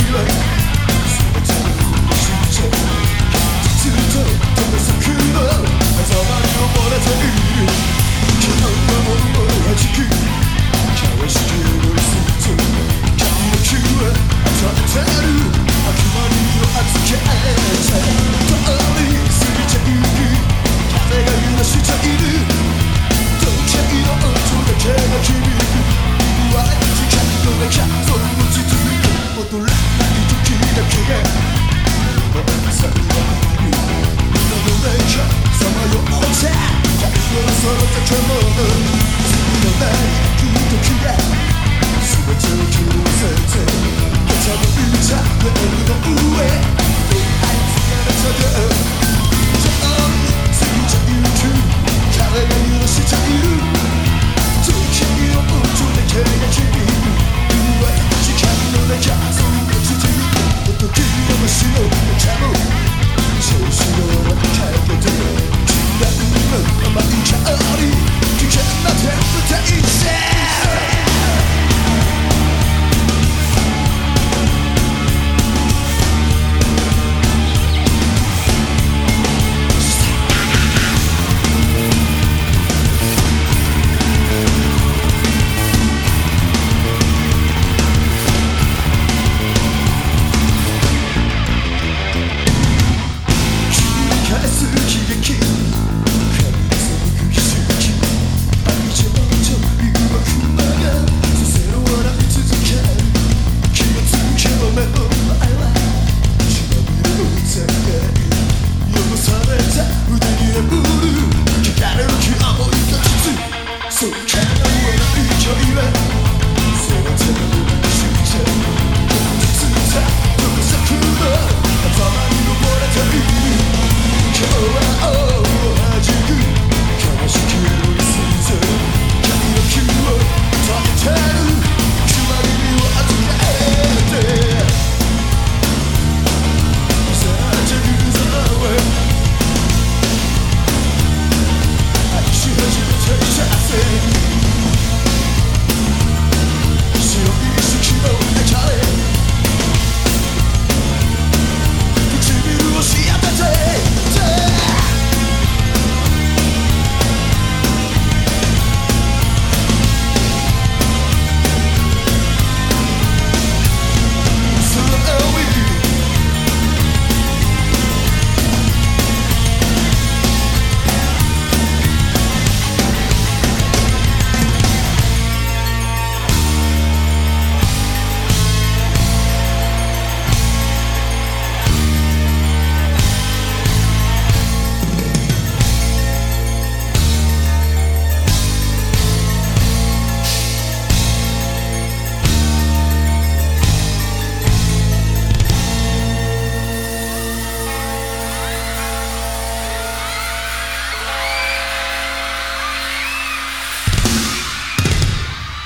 you food truck.